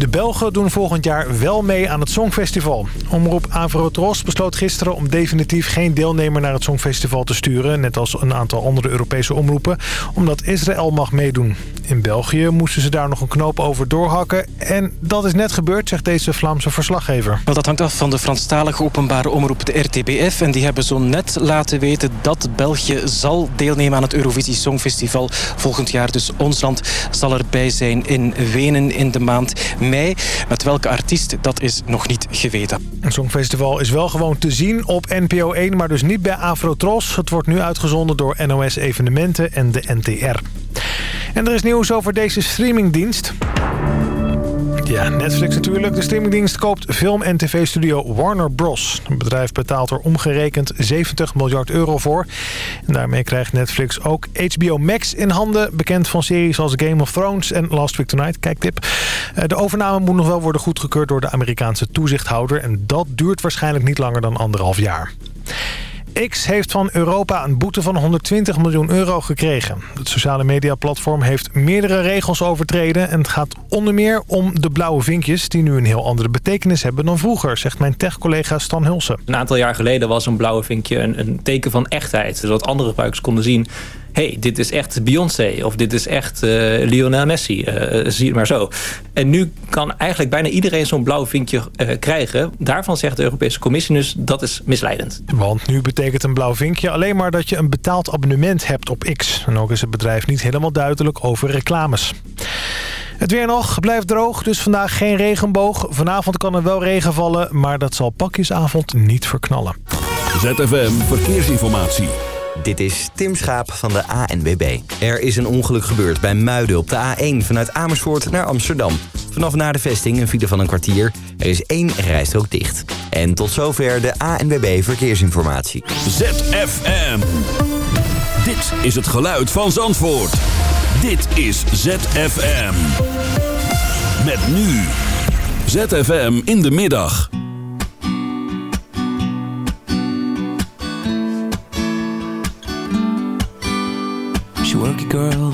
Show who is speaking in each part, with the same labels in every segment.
Speaker 1: De Belgen doen volgend jaar wel mee aan het Songfestival. Omroep Avrotros besloot gisteren om definitief geen deelnemer naar het Songfestival te sturen... net als een aantal andere Europese omroepen, omdat Israël mag meedoen. In België moesten ze daar nog een knoop over doorhakken. En dat is net gebeurd, zegt deze Vlaamse verslaggever.
Speaker 2: Dat hangt af van de Franstalige openbare omroep, de RTBF. En die hebben zo net laten weten dat België zal deelnemen aan het Eurovisie Songfestival volgend jaar. Dus ons land zal erbij zijn in Wenen in de maand Met welke artiest, dat is nog niet geweten.
Speaker 1: Het Songfestival is wel gewoon te zien op NPO 1, maar dus niet bij Afrotros. Het wordt nu uitgezonden door NOS Evenementen en de NTR. En er is nieuws over deze streamingdienst. Ja, Netflix natuurlijk. De streamingdienst koopt film- en tv-studio Warner Bros. Het bedrijf betaalt er omgerekend 70 miljard euro voor. En daarmee krijgt Netflix ook HBO Max in handen. Bekend van series als Game of Thrones en Last Week Tonight. Kijktip. Eh, de overname moet nog wel worden goedgekeurd door de Amerikaanse toezichthouder. En dat duurt waarschijnlijk niet langer dan anderhalf jaar. X heeft van Europa een boete van 120 miljoen euro gekregen. Het sociale mediaplatform heeft meerdere regels overtreden... en het gaat onder meer om de blauwe vinkjes... die nu een heel andere betekenis hebben dan vroeger... zegt mijn tech-collega Stan Hulsen.
Speaker 3: Een aantal jaar geleden was een blauwe vinkje een, teken van echtheid. Zodat andere gebruikers konden zien hey, dit is echt Beyoncé of dit is echt uh, Lionel Messi. Uh, zie het maar zo. En nu kan eigenlijk bijna iedereen zo'n blauw vinkje uh, krijgen. Daarvan zegt de Europese Commissie dus dat is misleidend.
Speaker 1: Want nu betekent een blauw vinkje alleen maar dat je een betaald abonnement hebt op X. En ook is het bedrijf niet helemaal duidelijk over reclames. Het weer nog, blijft droog, dus vandaag geen regenboog. Vanavond kan er wel regen vallen, maar dat zal pakjesavond niet verknallen.
Speaker 4: ZFM Verkeersinformatie.
Speaker 5: Dit is Tim Schaap van de ANWB. Er is een ongeluk gebeurd bij Muiden op de A1 vanuit Amersfoort naar Amsterdam. Vanaf naar de vesting een file van een kwartier. Er is één rijstrook dicht. En tot zover de ANWB Verkeersinformatie.
Speaker 4: ZFM. Dit is het geluid van Zandvoort. Dit is ZFM. Met nu. ZFM in de middag.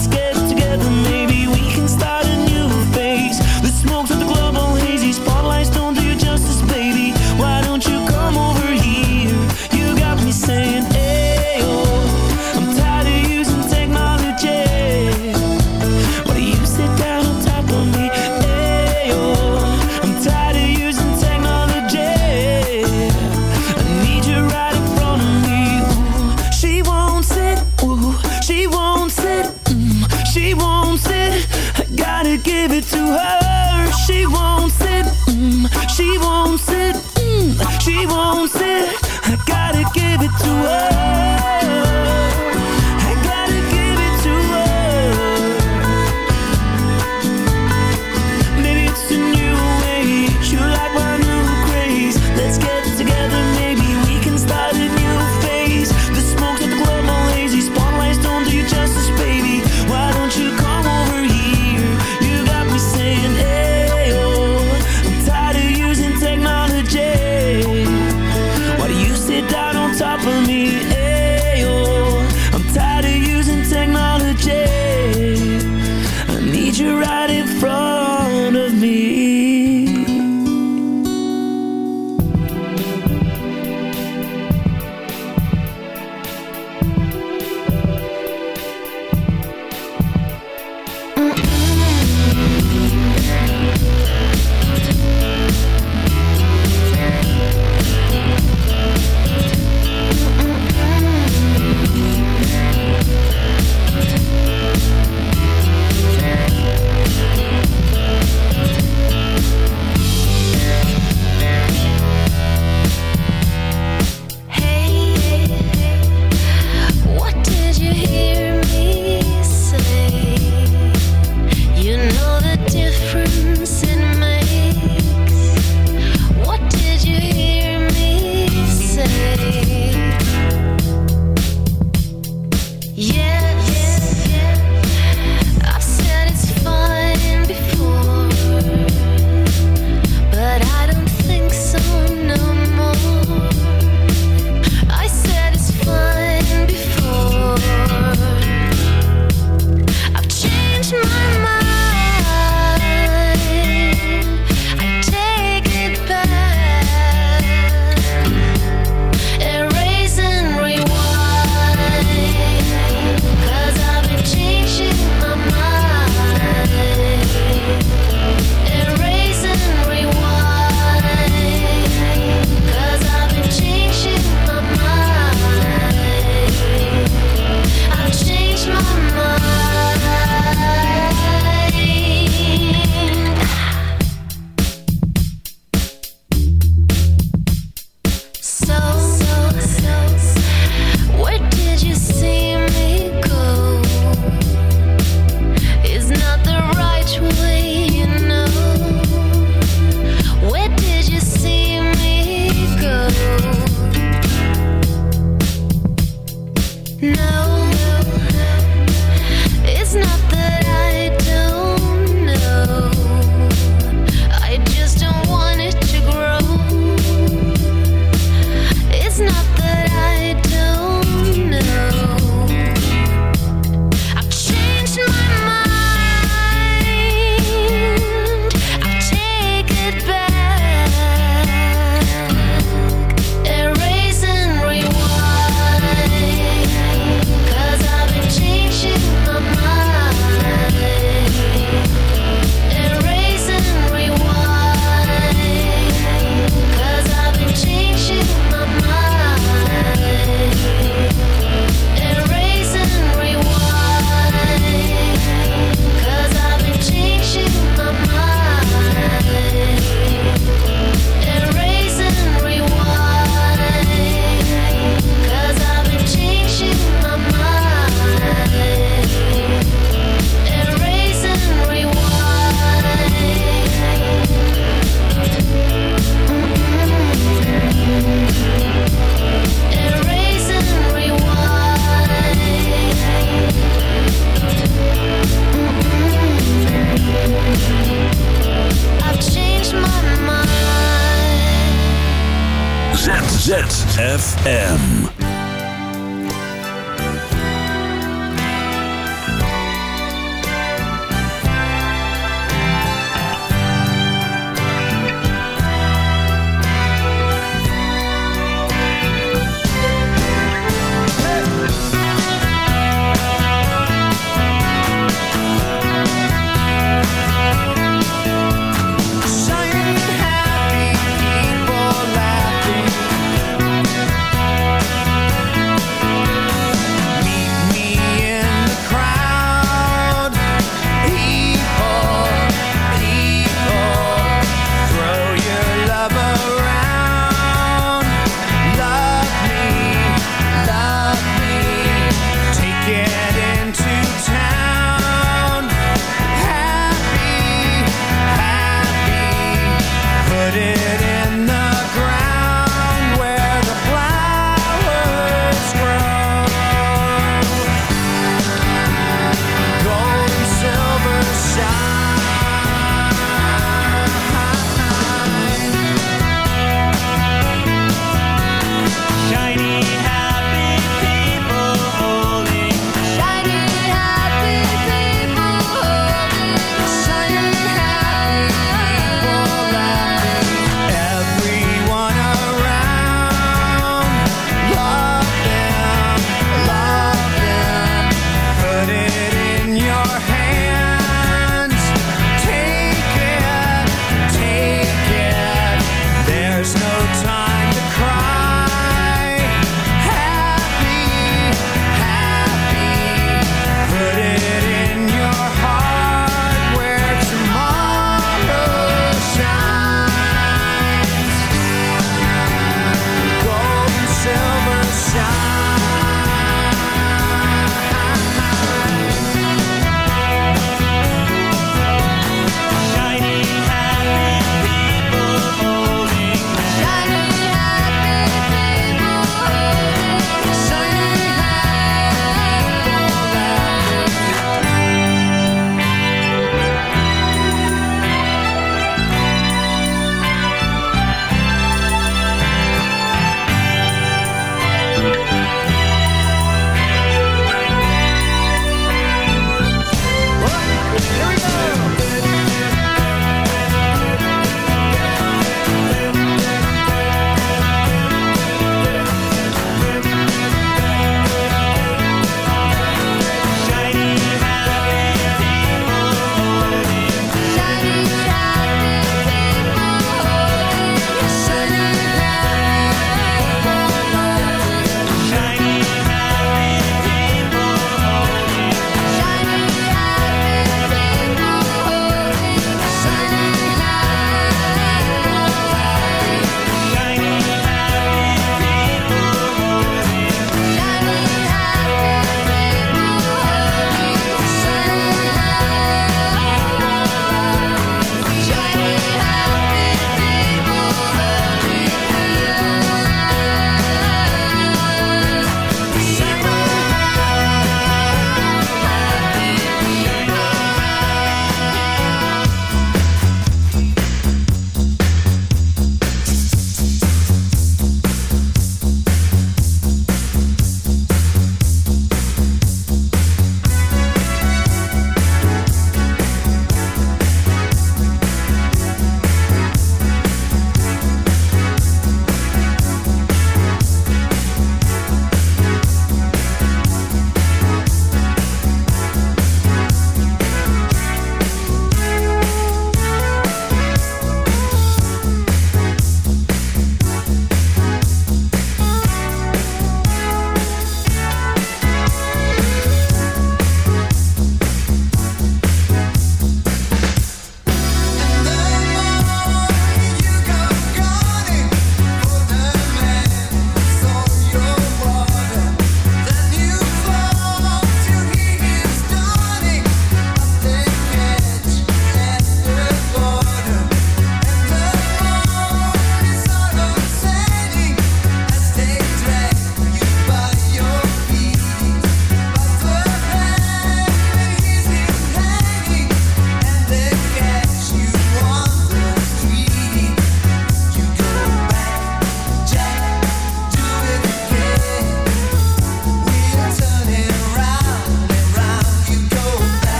Speaker 6: Let's get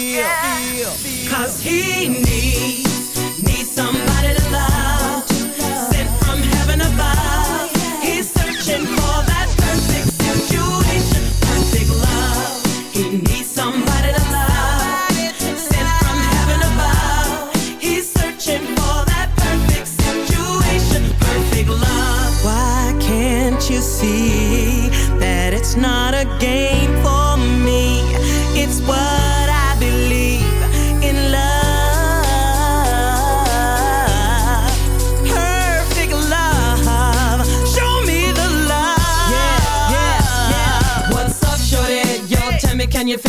Speaker 7: feel. Feel, feel.
Speaker 8: Cause he needs,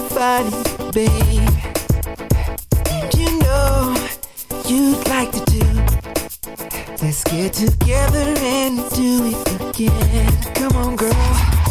Speaker 9: funny, babe. And you know you'd like to do. Let's get together and do it again. Come on, girl.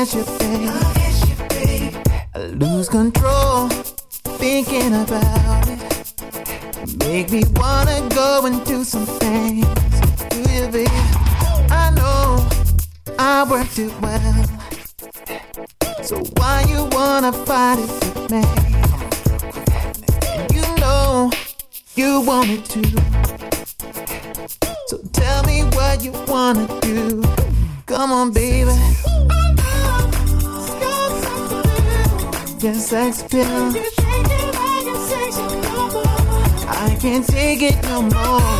Speaker 9: against you, babe. Against you, babe. I lose control thinking about it. Make me wanna go and do some things. Do you, babe? I know I worked it well. spill. I can't take it no more.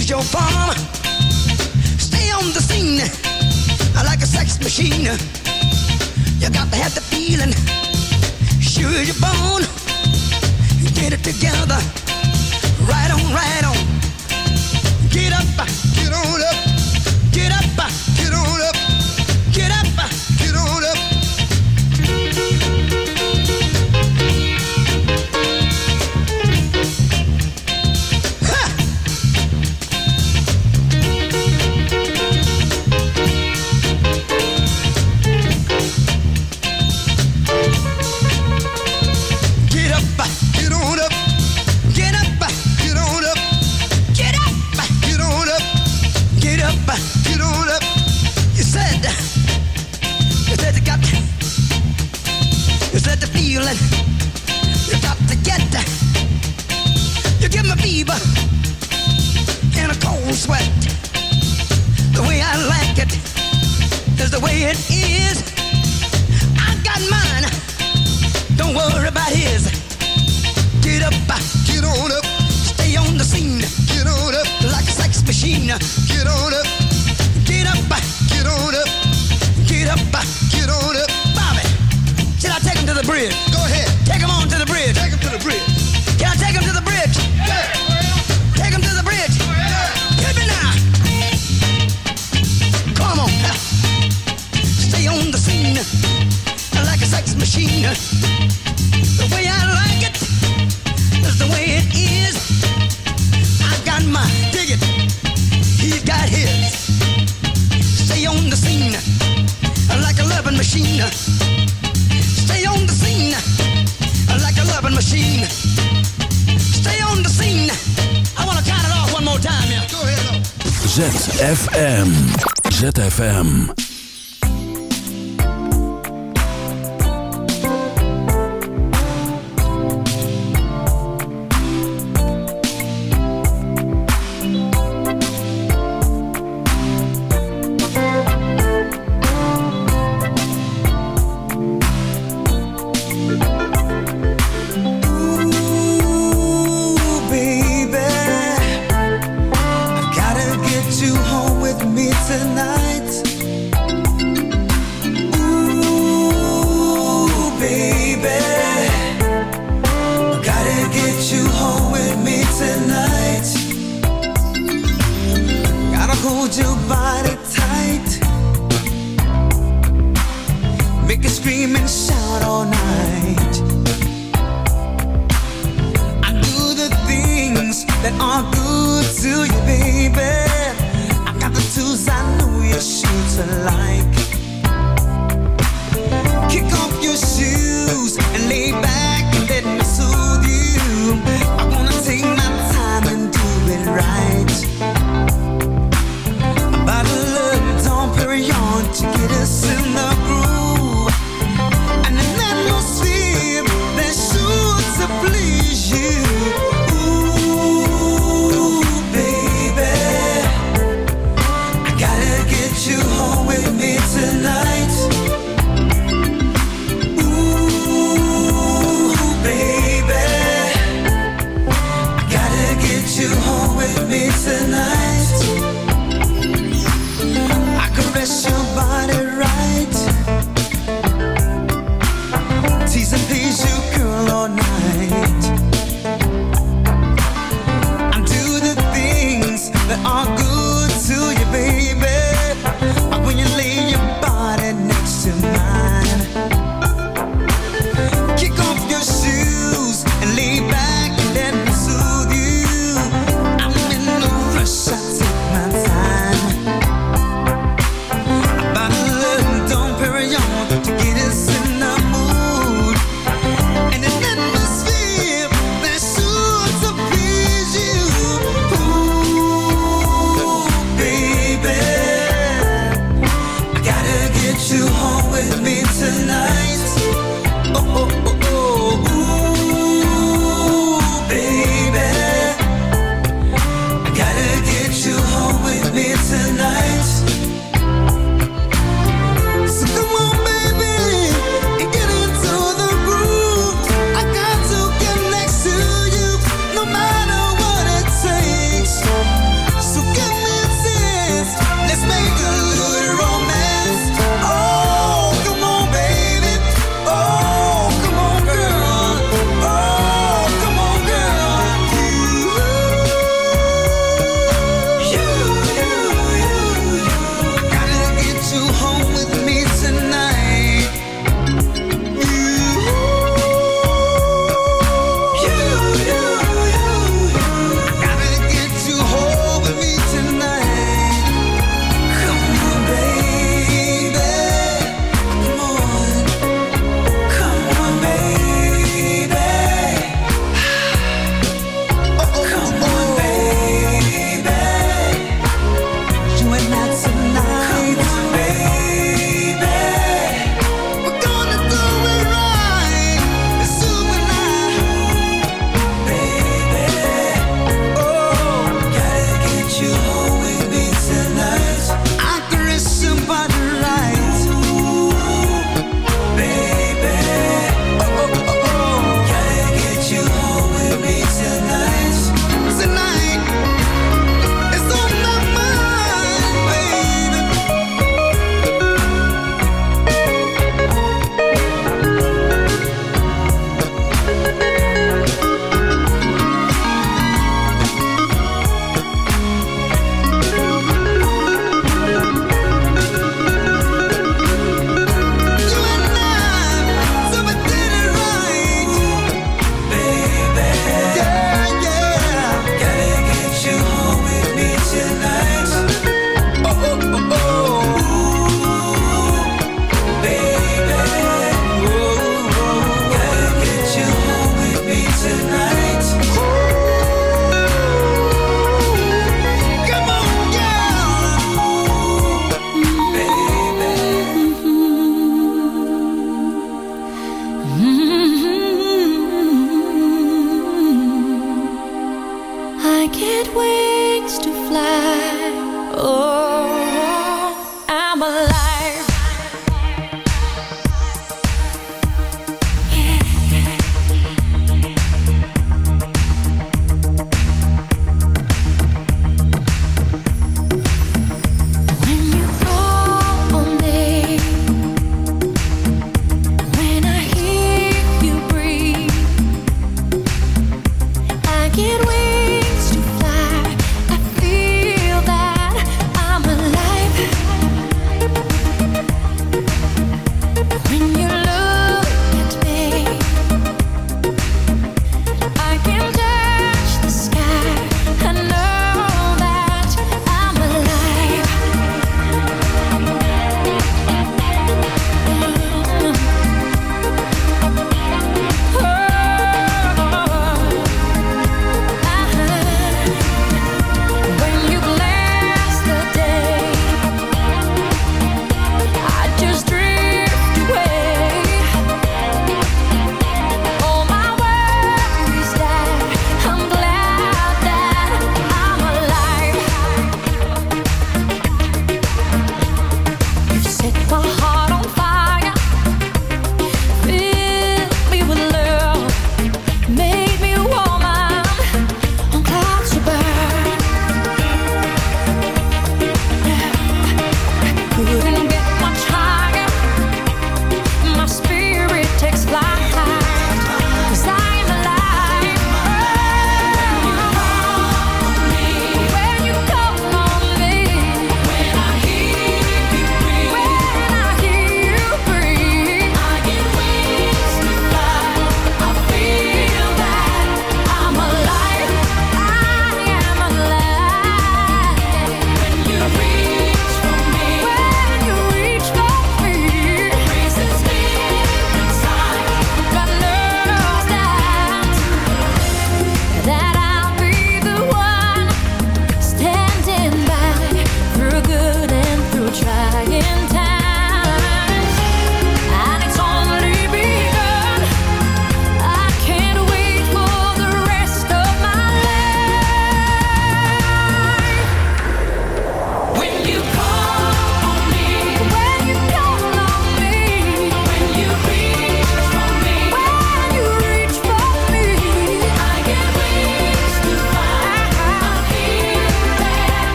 Speaker 10: leaves your farm. Stay on the scene like a sex machine. You got to have the feeling, sure as you're. Get it together, right on, right on. Get up, get on up, get up, get on up. way and machine. Stay on the scene. I want to count it off one more time, yeah. Go ahead.
Speaker 4: ZFM. ZFM.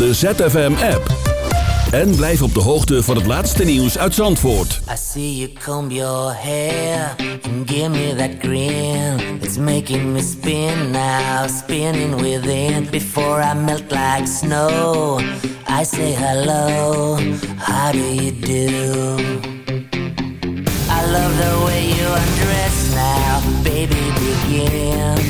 Speaker 4: de ZFM-app. En blijf op de hoogte van het laatste nieuws uit Zandvoort.
Speaker 11: I see you comb your hair and give me that grin. It's making me spin now, spinning within. Before I melt like snow, I say hello. How do you do? I love the way you undress now, baby. Begin.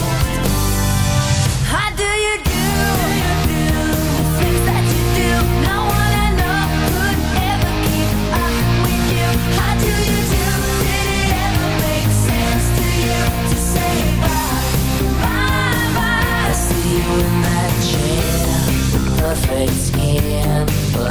Speaker 11: Perfect skin.